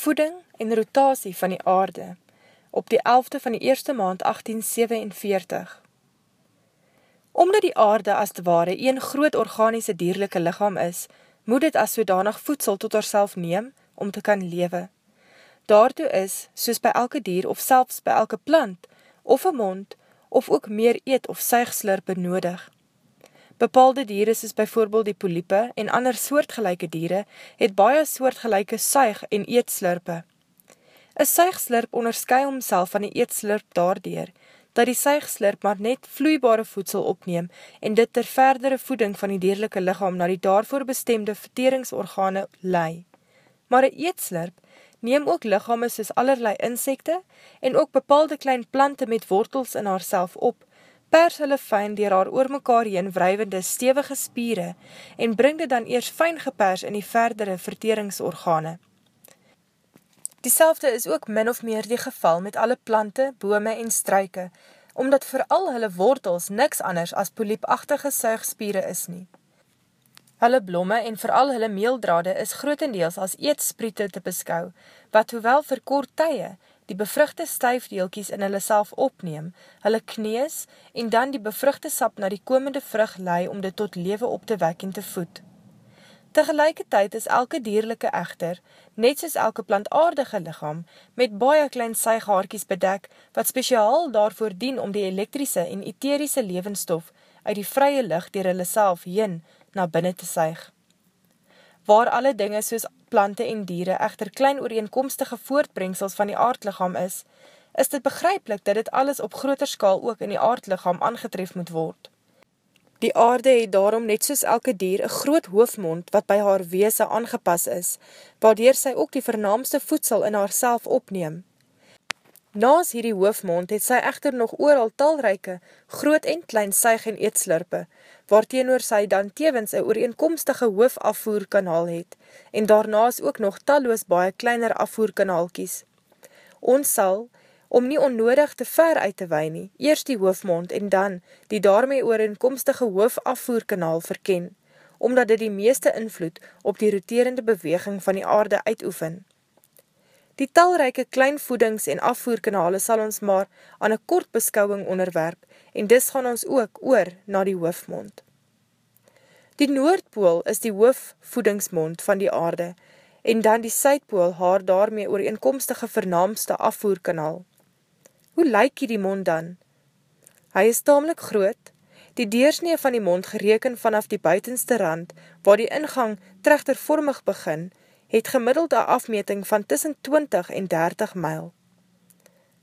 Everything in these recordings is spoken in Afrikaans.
voeding en rotasie van die aarde op die 11de van die eerste maand 1847. Omdat die aarde as te ware een groot organiese dierlijke lichaam is, moet het as sodanig voedsel tot oorself neem om te kan lewe. Daartoe is, soos by elke dier of selfs by elke plant, of een mond, of ook meer eet of suigslurpe nodig. Bepaalde diere soos byvoorbeeld die poliepe en ander soortgelijke diere het baie soortgelijke suig en eetslurpe. Een suigslurp onderskui homself van die eetslurp daardoor, dat die suigslurp maar net vloeibare voedsel opneem en dit ter verdere voeding van die dierlijke lichaam na die daarvoor bestemde verteringsorgane lei. Maar een eetslurp neem ook lichame soos allerlei insekte en ook bepaalde klein plante met wortels in haar op, pers hulle fijn dier haar oor mekaar heen wrijvende stevige spiere en bring dit dan eers fijn gepers in die verdere verteringsorgane. Dieselfde is ook min of meer die geval met alle plante, bome en struike, omdat vir al hulle wortels niks anders as poliepachtige suigspiere is nie. Hulle blomme en vooral hulle meeldrade is grotendeels as eetspriete te beskou, wat hoewel vir kort tye die bevruchte stuifdeelkies in hulle self opneem, hulle knees en dan die bevruchte sap na die komende vrug lei om dit tot lewe op te wek en te voed. Tegelijkertijd is elke dierlijke echter, net soos elke plantaardige lichaam, met baie klein suighaarkies bedek, wat speciaal daarvoor dien om die elektrische en etherische levenstof uit die vrye licht dier hulle self heen na binnen te suig. Waar alle dinge soos plante en diere echter klein ooreenkomstige voortbrengsels van die aardlichaam is, is dit begryplik dat dit alles op groter skaal ook in die aardlichaam aangetref moet word. Die aarde het daarom net soos elke dier een groot hoofmond wat by haar weese aangepas is, waardoor sy ook die vernaamste voedsel in haar self opneem. Naas hierdie hoofmond het sy echter nog ooral talryke, groot en klein suig en eetslurpe, waarteenoor sy dan tevens een ooreenkomstige hoofafvoerkanaal het, en daarnaas ook nog talloos baie kleiner afvoerkanaalkies. Ons sal, om nie onnodig te ver uit te wei nie, eers die hoofmond en dan die daarmee ooreenkomstige hoofafvoerkanaal verken, omdat dit die meeste invloed op die roterende beweging van die aarde uitoefen. Die talryke kleinvoedings- en afvoerkanale sal ons maar aan een kort beskouwing onderwerp en dis gaan ons ook oor na die hoofmond. Die Noordpool is die hoofvoedingsmond van die aarde en dan die Suidpool haar daarmee ooreenkomstige vernaamste afvoerkanaal. Hoe lyk hier die mond dan? Hy is tamelijk groot, die deursnee van die mond gereken vanaf die buitenste rand, waar die ingang trechtervormig begin, het gemiddeld een afmeting van tussen 20 en 30 myl.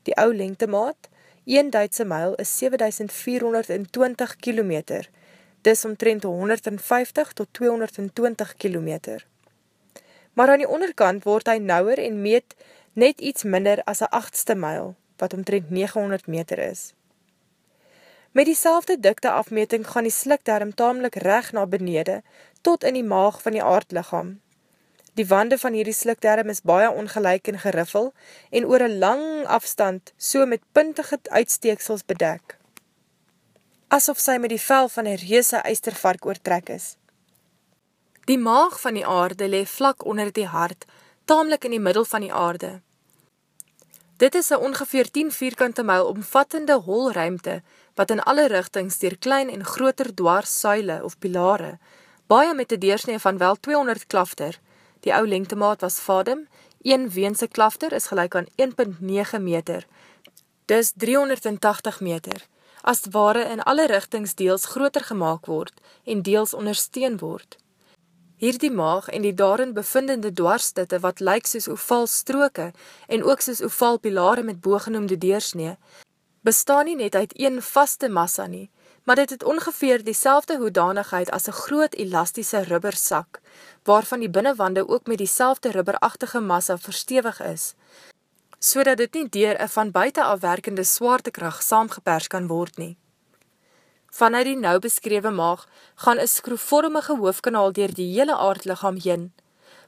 Die ou lengtemaat, 1 Duitse myl is 7420 kilometer, dis omtrent 150 tot 220 kilometer. Maar aan die onderkant word hy nouwer en meet net iets minder as een achtste myl wat omtrent 900 meter is. Met die dikte afmeting gaan die slikdarm tamelijk reg na benede, tot in die maag van die aardlichaam. Die wande van hierdie slikdarm is baie ongelijk en geriffel, en oor een lang afstand so met puntige uitsteeksels bedek. Asof sy met die vel van een reese eistervark oortrek is. Die maag van die aarde le vlak onder die hart, tamelijk in die middel van die aarde, Dit is een ongeveer 10 vierkante myl omvattende holruimte, wat in alle richtings dier klein en groter dwars suile of pilare, baie met die deursnee van wel 200 klafter, die ou lengtemaat was vadem, een weense klafter is gelijk aan 1.9 meter, dis 380 meter, as ware in alle richtings deels groter gemaakt word en deels ondersteun word. Hierdie maag en die daarin bevindende dwarsstitte wat lyk soos oval stroke en ook soos oval pilare met boogenoemde deursnee, bestaan nie net uit een vaste massa nie, maar dit het ongeveer die selfde hoedanigheid as een groot elastiese rubbersak, waarvan die binnenwande ook met die selfde rubberachtige massa verstewig is, so dat dit nie dier een van buiten afwerkende swaartekracht saamgepers kan word nie. Vanuit die nou beskrewe maag gaan een skroefvormige hoofkanaal dier die hele aardlichaam heen,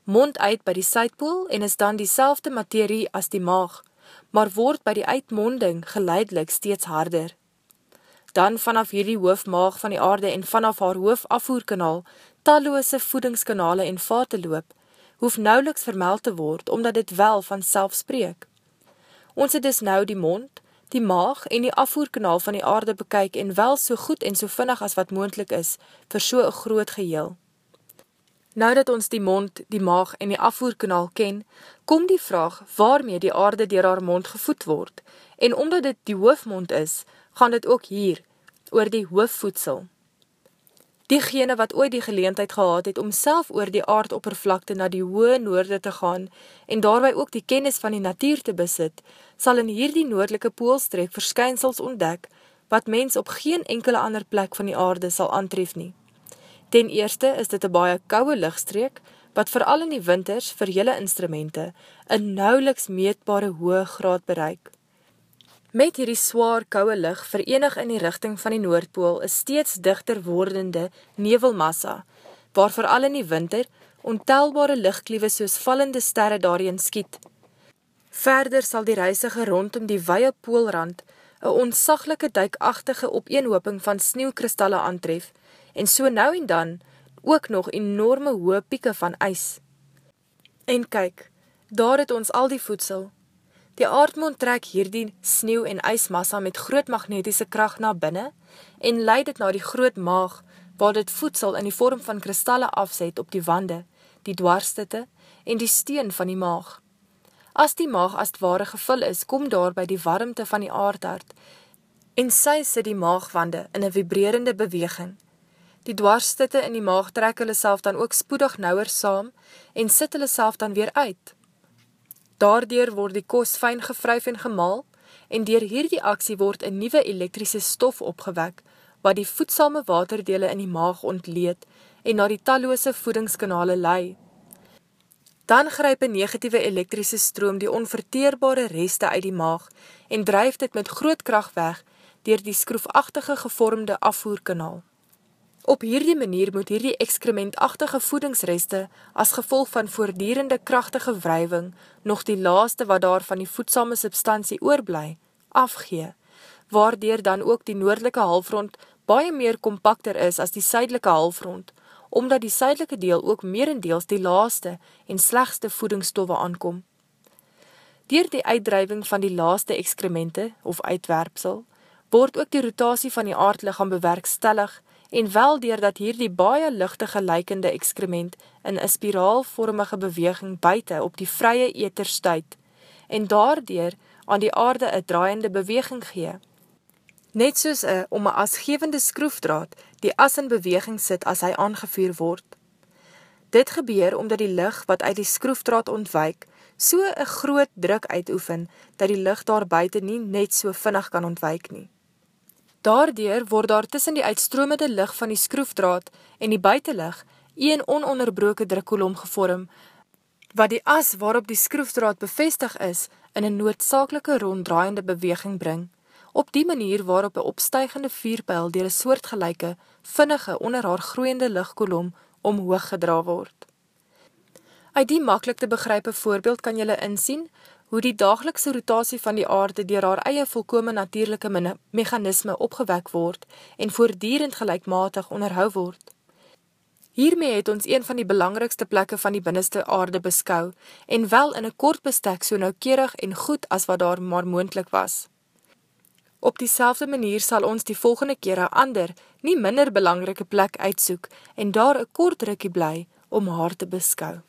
mond uit by die suidpool en is dan die selfde materie as die maag, maar word by die uitmonding geleidelik steeds harder. Dan vanaf hierdie hoofmaag van die aarde en vanaf haar hoofafvoerkanaal talloose voedingskanale en vate loop, hoef nauweliks vermeld te word, omdat dit wel van self spreek. Ons het dus nou die mond, die maag en die afvoerkanaal van die aarde bekyk en wel so goed en so vinnig as wat moendlik is vir so een groot geheel. Nou dat ons die mond, die maag en die afvoerkanaal ken, kom die vraag waarmee die aarde dier haar mond gevoed word en omdat dit die hoofmond is, gaan dit ook hier oor die hoofvoedsel. Diegene wat ooit die geleentheid gehad het om self oor die aardoppervlakte na die hoë noorde te gaan en daarby ook die kennis van die natuur te besit, sal in hierdie noordelike poolstreek verskynsels ontdek wat mens op geen enkele ander plek van die aarde sal aantref nie. Ten eerste is dit 'n baie koue ligstreek wat veral in die winters vir julle instrumente 'n nauweliks meetbare hoë graad bereik. Met hierdie swaar koue lig verenig in die rigting van die Noordpool is steeds digter wordende nevelmassa, waar vooral in die winter ontelbare lichtkliewe soos vallende sterre daarin skiet. Verder sal die reisige rondom die weie poolrand een onsaglike duikachtige opeenhoping van sneeuwkristalle aantref en so nou en dan ook nog enorme hoë pieke van ijs. En kyk, daar het ons al die voedsel, Die aardmond trek hierdie sneeuw en ijsmassa met groot magnetiese kracht na binnen en leid het na die groot maag waar dit voedsel in die vorm van kristalle afzet op die wande, die dwarstitte en die steen van die maag. As die maag as het ware gevul is, kom daar by die warmte van die aardhart en sy sit die maagwande in een vibrerende beweging. Die dwarstitte in die maag trek hulle self dan ook spoedig nouwer saam en sit hulle self dan weer uit. Daardeur word die kos fijn gevryf en gemaal en dier hierdie aksie word een nieuwe elektrische stof opgewek wat die voedsame waterdele in die maag ontleed en na die talloose voedingskanale lei. Dan gryp een negatieve elektrische stroom die onverteerbare reste uit die maag en drijf dit met groot kracht weg dier die skroefachtige gevormde afvoerkanaal. Op hierdie manier moet hierdie ekskrementachtige voedingsreste as gevolg van voordierende krachtige wrijving nog die laaste wat daar van die voedsame substantie oorblij, afgee, waardeer dan ook die noordelike halfrond baie meer compacter is as die suidelike halfrond, omdat die suidelike deel ook meerendeels die laaste en slechtste voedingsstoffe aankom. Dier die uitdrijving van die laaste ekskremente of uitwerpsel, word ook die rotatie van die aardlichaam bewerkstellig en wel dier dat hier die baie lichtige lykende excrement in een spiraalvormige beweging buiten op die vrye eter stuit en daardier aan die aarde een draaiende beweging gee. Net soos een om een asgevende skroefdraad die as in beweging sit as hy aangevuur word. Dit gebeur omdat die licht wat uit die skroefdraad ontwijk so een groot druk uitoefen dat die licht daar buiten nie net so vinnig kan ontwijk nie. Daardeur word daar tussen die uitstromende lig van die skroefdraad en die buitenlig een ononderbroke drukkolom gevorm, wat die as waarop die skroefdraad bevestig is, in een noodzakelike ronddraaiende beweging bring, op die manier waarop een opstuigende vierpeil dier een soortgelijke, vinnige onder haar groeiende lichtkolom omhoog gedra word. Uit die makkelijk te begrype voorbeeld kan jylle insien, hoe die dagelikse rotasie van die aarde dier haar eie volkome natuurlijke mechanisme opgewek word en voordierend gelijkmatig onderhou word. Hiermee het ons een van die belangrikste plekke van die binneste aarde beskou en wel in een kort bestek so noukeerig en goed as wat daar maar moendlik was. Op die manier sal ons die volgende keer een ander, nie minder belangrike plek uitsoek en daar een kort rukkie bly om haar te beskou.